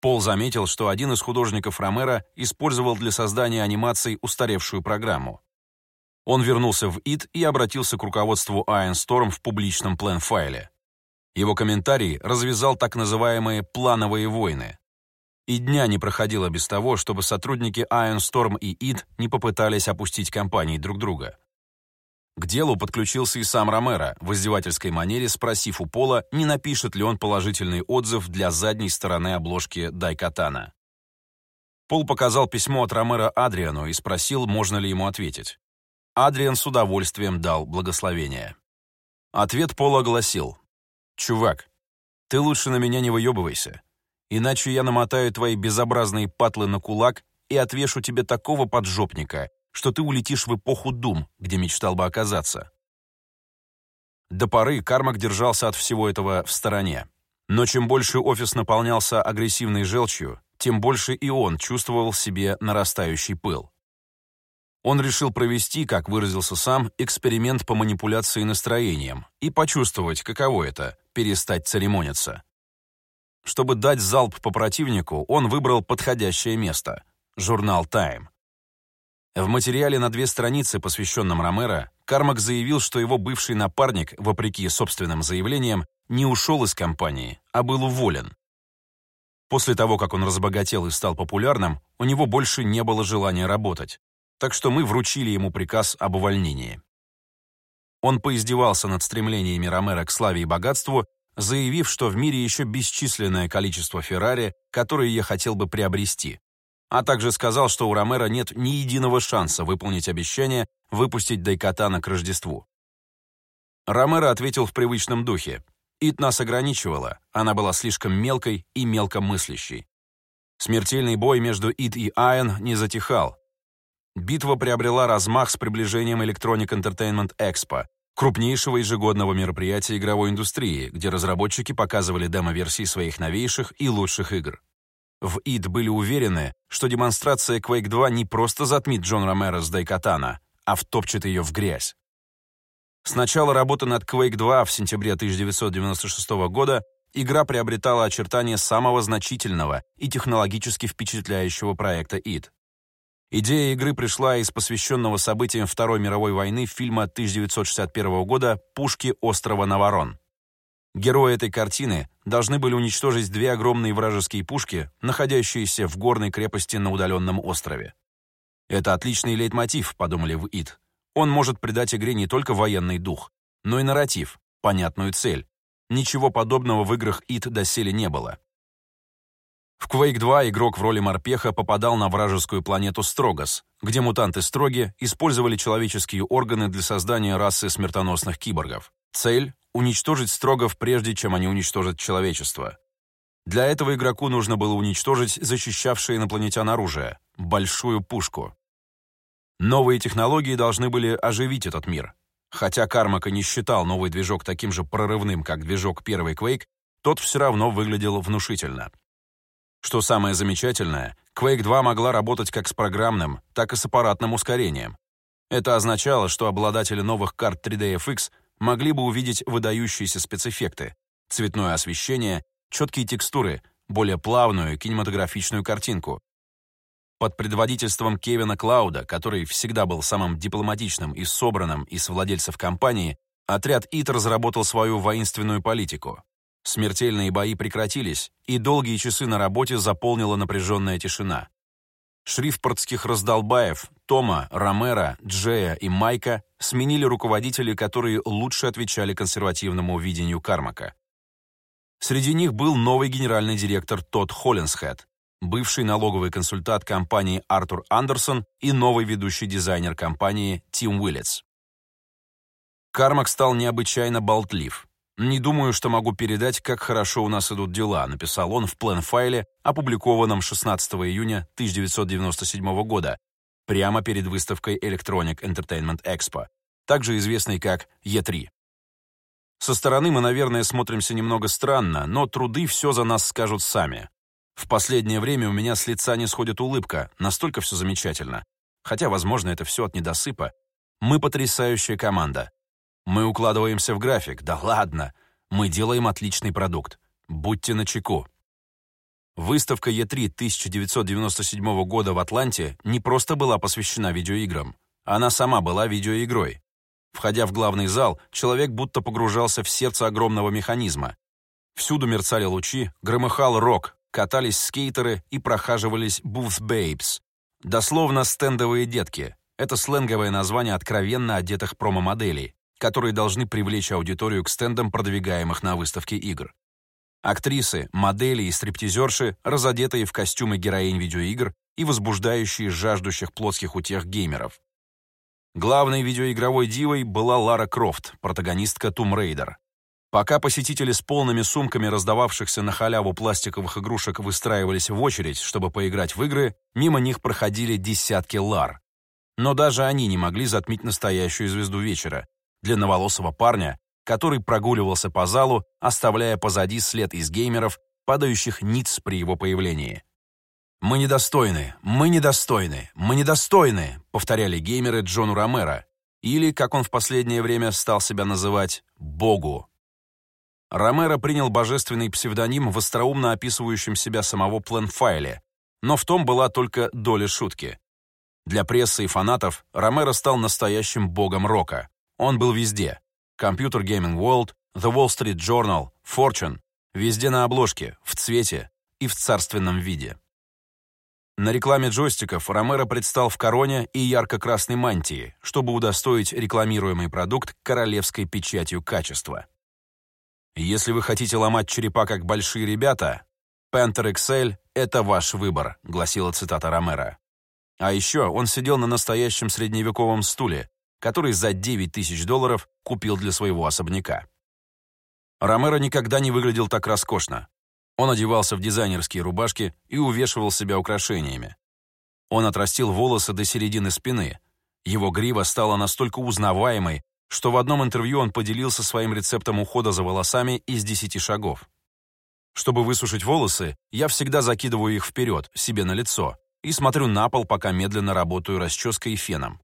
Пол заметил, что один из художников Ромеро использовал для создания анимаций устаревшую программу. Он вернулся в ИД и обратился к руководству Iron Storm в публичном план-файле. Его комментарий развязал так называемые «плановые войны». И дня не проходило без того, чтобы сотрудники Iron Storm и ИД не попытались опустить компании друг друга. К делу подключился и сам Ромеро, в издевательской манере спросив у Пола, не напишет ли он положительный отзыв для задней стороны обложки Дайкатана. Пол показал письмо от Ромеро Адриану и спросил, можно ли ему ответить. Адриан с удовольствием дал благословение. Ответ Пола гласил, «Чувак, ты лучше на меня не выебывайся, иначе я намотаю твои безобразные патлы на кулак и отвешу тебе такого поджопника, что ты улетишь в эпоху Дум, где мечтал бы оказаться». До поры Кармак держался от всего этого в стороне. Но чем больше офис наполнялся агрессивной желчью, тем больше и он чувствовал в себе нарастающий пыл. Он решил провести, как выразился сам, эксперимент по манипуляции настроением и почувствовать, каково это – перестать церемониться. Чтобы дать залп по противнику, он выбрал подходящее место – журнал «Тайм». В материале на две страницы, посвященном Ромеро, Кармак заявил, что его бывший напарник, вопреки собственным заявлениям, не ушел из компании, а был уволен. После того, как он разбогател и стал популярным, у него больше не было желания работать так что мы вручили ему приказ об увольнении. Он поиздевался над стремлениями Ромеро к славе и богатству, заявив, что в мире еще бесчисленное количество Феррари, которые я хотел бы приобрести, а также сказал, что у Ромеро нет ни единого шанса выполнить обещание выпустить Дайкатана к Рождеству. Ромеро ответил в привычном духе. Ит нас ограничивала, она была слишком мелкой и мелкомыслящей. Смертельный бой между Ит и Айн не затихал, Битва приобрела размах с приближением Electronic Entertainment Expo, крупнейшего ежегодного мероприятия игровой индустрии, где разработчики показывали демо-версии своих новейших и лучших игр. В id были уверены, что демонстрация Quake 2 не просто затмит Джон Ромеро с Дайкатана, а втопчет ее в грязь. С начала работы над Quake 2 в сентябре 1996 года игра приобретала очертания самого значительного и технологически впечатляющего проекта id. Идея игры пришла из посвященного событиям Второй мировой войны фильма 1961 года «Пушки острова Наварон». Герои этой картины должны были уничтожить две огромные вражеские пушки, находящиеся в горной крепости на удаленном острове. Это отличный лейтмотив, подумали в ИТ. Он может придать игре не только военный дух, но и нарратив, понятную цель. Ничего подобного в играх ИТ доселе не было. В Quake 2 игрок в роли морпеха попадал на вражескую планету Строгос, где мутанты Строги использовали человеческие органы для создания расы смертоносных киборгов. Цель — уничтожить Строгов прежде, чем они уничтожат человечество. Для этого игроку нужно было уничтожить защищавшее инопланетян оружие — большую пушку. Новые технологии должны были оживить этот мир. Хотя Кармака не считал новый движок таким же прорывным, как движок первый Quake, тот все равно выглядел внушительно. Что самое замечательное, Quake 2 могла работать как с программным, так и с аппаратным ускорением. Это означало, что обладатели новых карт 3D могли бы увидеть выдающиеся спецэффекты, цветное освещение, четкие текстуры, более плавную кинематографичную картинку. Под предводительством Кевина Клауда, который всегда был самым дипломатичным и собранным из владельцев компании, отряд ИТ разработал свою воинственную политику. Смертельные бои прекратились, и долгие часы на работе заполнила напряженная тишина. Шрифпортских раздолбаев, Тома, Ромера, Джея и Майка сменили руководители, которые лучше отвечали консервативному видению Кармака. Среди них был новый генеральный директор Тодд Холлинсхед, бывший налоговый консультант компании Артур Андерсон и новый ведущий дизайнер компании Тим Уиллетс. Кармак стал необычайно болтлив. «Не думаю, что могу передать, как хорошо у нас идут дела», написал он в план-файле, опубликованном 16 июня 1997 года, прямо перед выставкой Electronic Entertainment Expo, также известной как E3. Со стороны мы, наверное, смотримся немного странно, но труды все за нас скажут сами. В последнее время у меня с лица не сходит улыбка, настолько все замечательно. Хотя, возможно, это все от недосыпа. Мы потрясающая команда. Мы укладываемся в график. Да ладно. Мы делаем отличный продукт. Будьте начеку. Выставка E3 1997 года в Атланте не просто была посвящена видеоиграм. Она сама была видеоигрой. Входя в главный зал, человек будто погружался в сердце огромного механизма. Всюду мерцали лучи, громыхал рок, катались скейтеры и прохаживались booth babes. Дословно стендовые детки. Это сленговое название откровенно одетых промо-моделей которые должны привлечь аудиторию к стендам продвигаемых на выставке игр. Актрисы, модели и стриптизерши, разодетые в костюмы героинь видеоигр и возбуждающие жаждущих плотских утех геймеров. Главной видеоигровой дивой была Лара Крофт, протагонистка Tomb Raider. Пока посетители с полными сумками раздававшихся на халяву пластиковых игрушек выстраивались в очередь, чтобы поиграть в игры, мимо них проходили десятки Лар. Но даже они не могли затмить настоящую звезду вечера, длинноволосого парня, который прогуливался по залу, оставляя позади след из геймеров, падающих ниц при его появлении. «Мы недостойны, мы недостойны, мы недостойны», повторяли геймеры Джону Ромеро, или, как он в последнее время стал себя называть, «Богу». Ромеро принял божественный псевдоним в остроумно описывающем себя самого пленфайле, но в том была только доля шутки. Для прессы и фанатов Ромеро стал настоящим богом рока. Он был везде. Computer Gaming World, The Wall Street Journal, Fortune. Везде на обложке, в цвете и в царственном виде. На рекламе джойстиков Ромеро предстал в короне и ярко-красной мантии, чтобы удостоить рекламируемый продукт королевской печатью качества. Если вы хотите ломать черепа как большие ребята, Panther XL — это ваш выбор, гласила цитата Ромеро. А еще он сидел на настоящем средневековом стуле, который за 9 тысяч долларов купил для своего особняка. Ромеро никогда не выглядел так роскошно. Он одевался в дизайнерские рубашки и увешивал себя украшениями. Он отрастил волосы до середины спины. Его грива стала настолько узнаваемой, что в одном интервью он поделился своим рецептом ухода за волосами из 10 шагов. Чтобы высушить волосы, я всегда закидываю их вперед, себе на лицо, и смотрю на пол, пока медленно работаю расческой и феном.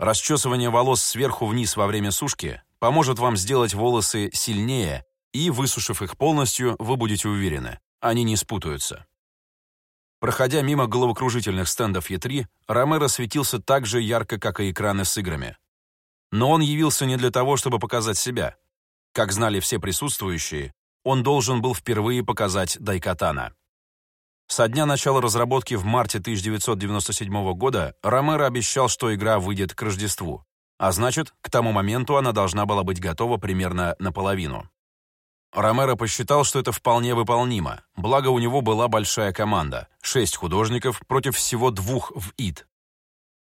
Расчесывание волос сверху вниз во время сушки поможет вам сделать волосы сильнее, и, высушив их полностью, вы будете уверены, они не спутаются. Проходя мимо головокружительных стендов E3, Ромеро светился так же ярко, как и экраны с играми. Но он явился не для того, чтобы показать себя. Как знали все присутствующие, он должен был впервые показать Дайкатана. Со дня начала разработки в марте 1997 года Ромеро обещал, что игра выйдет к Рождеству, а значит, к тому моменту она должна была быть готова примерно наполовину. Ромеро посчитал, что это вполне выполнимо, благо у него была большая команда, шесть художников против всего двух в ИД.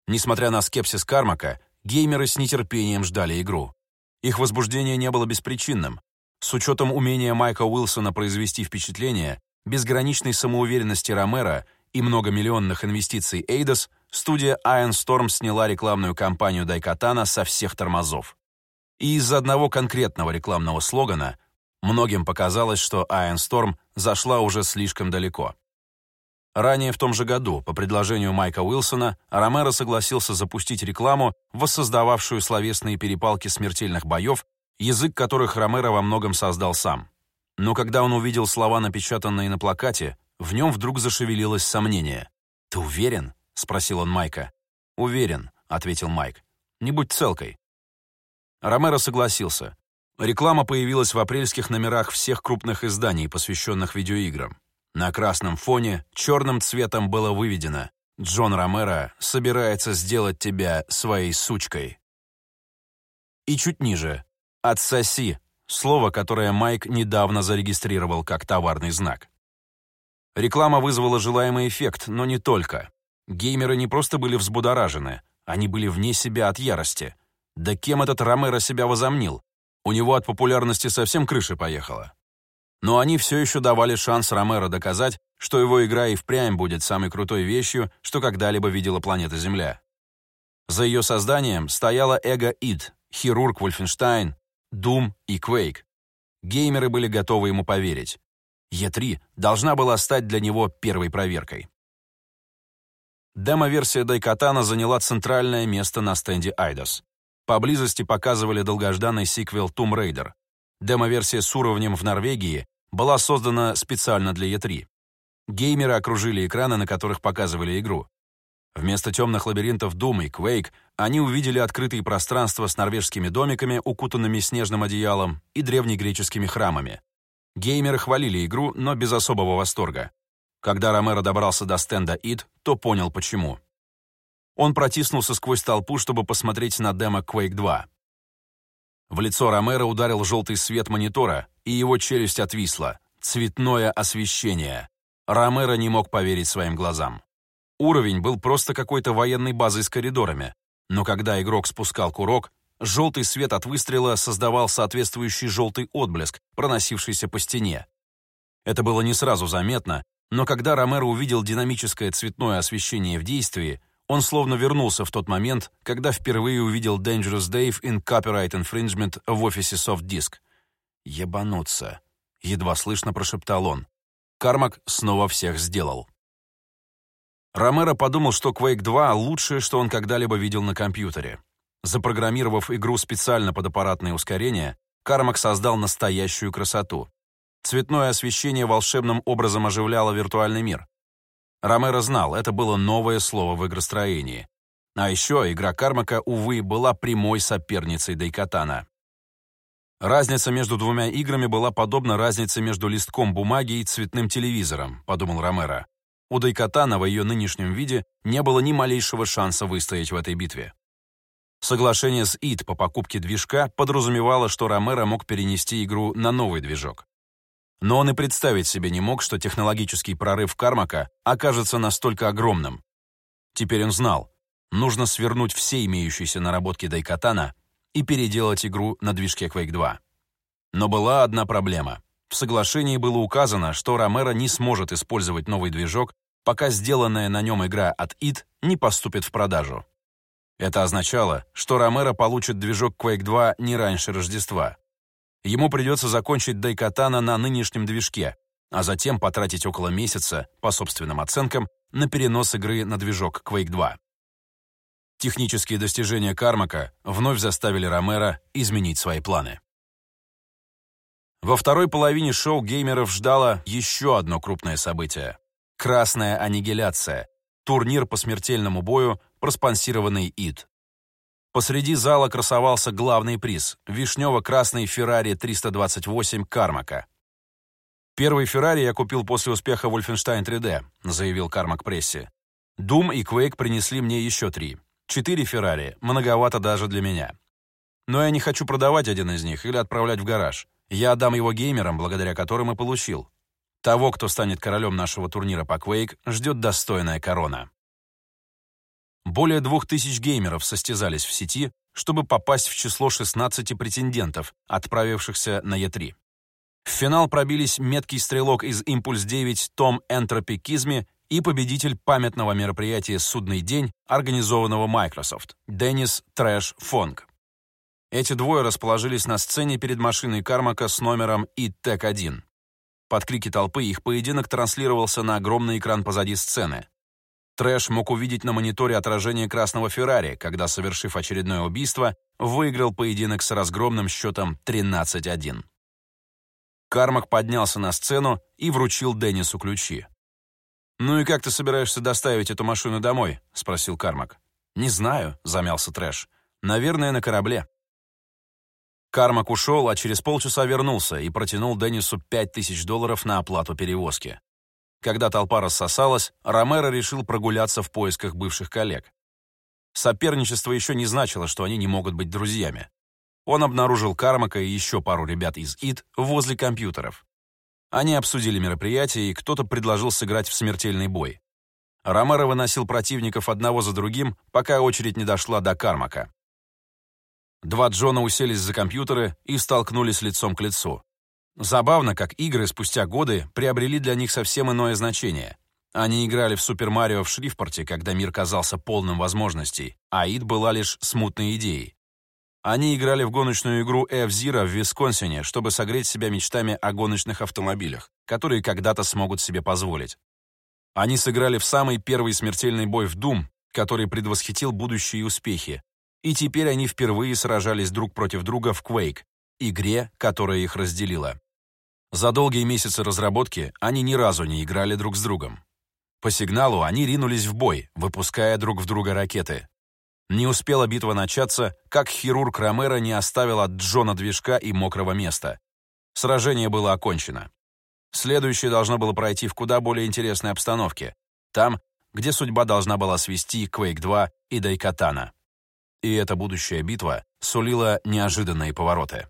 Несмотря на скепсис Кармака, геймеры с нетерпением ждали игру. Их возбуждение не было беспричинным. С учетом умения Майка Уилсона произвести впечатление, безграничной самоуверенности Ромеро и многомиллионных инвестиций Eidos, студия Iron Storm сняла рекламную кампанию Дайкатана со всех тормозов. И из-за одного конкретного рекламного слогана многим показалось, что Iron Storm зашла уже слишком далеко. Ранее в том же году, по предложению Майка Уилсона, Ромеро согласился запустить рекламу, воссоздававшую словесные перепалки смертельных боев, язык которых Ромеро во многом создал сам. Но когда он увидел слова, напечатанные на плакате, в нем вдруг зашевелилось сомнение. «Ты уверен?» — спросил он Майка. «Уверен», — ответил Майк. «Не будь целкой». Ромеро согласился. Реклама появилась в апрельских номерах всех крупных изданий, посвященных видеоиграм. На красном фоне черным цветом было выведено «Джон Ромеро собирается сделать тебя своей сучкой». И чуть ниже «Отсоси» — слово, которое Майк недавно зарегистрировал как товарный знак. Реклама вызвала желаемый эффект, но не только. Геймеры не просто были взбудоражены, они были вне себя от ярости. Да кем этот Ромеро себя возомнил? У него от популярности совсем крыша поехала. Но они все еще давали шанс Ромеро доказать, что его игра и впрямь будет самой крутой вещью, что когда-либо видела планета Земля. За ее созданием стояла эго id, хирург Вольфенштайн, Doom и Quake. Геймеры были готовы ему поверить. Е3 должна была стать для него первой проверкой. Демо-версия Дайкатана заняла центральное место на стенде Eidos. Поблизости показывали долгожданный сиквел Tomb Raider. Демо-версия с уровнем в Норвегии была создана специально для E3. Геймеры окружили экраны, на которых показывали игру. Вместо темных лабиринтов Doom и Quake они увидели открытые пространства с норвежскими домиками, укутанными снежным одеялом, и древнегреческими храмами. Геймеры хвалили игру, но без особого восторга. Когда Ромеро добрался до стенда id, то понял почему. Он протиснулся сквозь толпу, чтобы посмотреть на демо Quake 2. В лицо Ромеро ударил желтый свет монитора, и его челюсть отвисла. Цветное освещение. Ромеро не мог поверить своим глазам. Уровень был просто какой-то военной базой с коридорами. Но когда игрок спускал курок, желтый свет от выстрела создавал соответствующий желтый отблеск, проносившийся по стене. Это было не сразу заметно, но когда Ромеро увидел динамическое цветное освещение в действии, он словно вернулся в тот момент, когда впервые увидел Dangerous Dave in Copyright Infringement в офисе SoftDisk. «Ебануться», — едва слышно прошептал он. Кармак снова всех сделал. Ромеро подумал, что Quake 2 — лучшее, что он когда-либо видел на компьютере. Запрограммировав игру специально под аппаратное ускорение, Кармак создал настоящую красоту. Цветное освещение волшебным образом оживляло виртуальный мир. Ромеро знал, это было новое слово в игростроении. А еще игра Кармака, увы, была прямой соперницей Дайкатана. Разница между двумя играми была подобна разнице между листком бумаги и цветным телевизором, подумал Ромеро. У Дайкатана в ее нынешнем виде не было ни малейшего шанса выстоять в этой битве. Соглашение с ИД по покупке движка подразумевало, что Ромеро мог перенести игру на новый движок. Но он и представить себе не мог, что технологический прорыв Кармака окажется настолько огромным. Теперь он знал, нужно свернуть все имеющиеся наработки Дайкатана и переделать игру на движке Quake 2. Но была одна проблема. В соглашении было указано, что Ромеро не сможет использовать новый движок, пока сделанная на нем игра от id не поступит в продажу. Это означало, что Ромеро получит движок Quake 2 не раньше Рождества. Ему придется закончить Дайкатана на нынешнем движке, а затем потратить около месяца, по собственным оценкам, на перенос игры на движок Quake 2. Технические достижения Кармака вновь заставили Ромеро изменить свои планы. Во второй половине шоу геймеров ждало еще одно крупное событие — «Красная аннигиляция», турнир по смертельному бою, проспонсированный ИД. Посреди зала красовался главный приз — вишнево-красный Ferrari 328 Кармака. «Первый Феррари я купил после успеха Wolfenstein 3D», заявил Кармак прессе. «Doom и Quake принесли мне еще три. Четыре Феррари, многовато даже для меня. Но я не хочу продавать один из них или отправлять в гараж. Я отдам его геймерам, благодаря которым и получил. Того, кто станет королем нашего турнира по Quake, ждет достойная корона». Более двух тысяч геймеров состязались в сети, чтобы попасть в число 16 претендентов, отправившихся на E3. В финал пробились меткий стрелок из «Импульс-9» Том Энтропи Кизми и победитель памятного мероприятия «Судный день», организованного Microsoft, Деннис Трэш Фонг. Эти двое расположились на сцене перед машиной Кармака с номером IDTEK-1. Под крики толпы их поединок транслировался на огромный экран позади сцены. Трэш мог увидеть на мониторе отражение красного Феррари, когда, совершив очередное убийство, выиграл поединок с разгромным счетом 13-1. Кармак поднялся на сцену и вручил Деннису ключи. «Ну и как ты собираешься доставить эту машину домой?» — спросил Кармак. «Не знаю», — замялся Трэш. «Наверное, на корабле». Кармак ушел, а через полчаса вернулся и протянул Деннису пять тысяч долларов на оплату перевозки. Когда толпа рассосалась, Ромеро решил прогуляться в поисках бывших коллег. Соперничество еще не значило, что они не могут быть друзьями. Он обнаружил Кармака и еще пару ребят из ИД возле компьютеров. Они обсудили мероприятие, и кто-то предложил сыграть в смертельный бой. Ромеро выносил противников одного за другим, пока очередь не дошла до Кармака. Два Джона уселись за компьютеры и столкнулись лицом к лицу. Забавно, как игры спустя годы приобрели для них совсем иное значение. Они играли в Супер Марио в Шрифпорте, когда мир казался полным возможностей, а ИД была лишь смутной идеей. Они играли в гоночную игру F-Zero в Висконсине, чтобы согреть себя мечтами о гоночных автомобилях, которые когда-то смогут себе позволить. Они сыграли в самый первый смертельный бой в Doom, который предвосхитил будущие успехи. И теперь они впервые сражались друг против друга в Quake, игре, которая их разделила. За долгие месяцы разработки они ни разу не играли друг с другом. По сигналу они ринулись в бой, выпуская друг в друга ракеты. Не успела битва начаться, как хирург Ромеро не оставил от Джона движка и мокрого места. Сражение было окончено. Следующее должно было пройти в куда более интересной обстановке. Там, где судьба должна была свести Quake 2 и Дайкатана. И эта будущая битва сулила неожиданные повороты.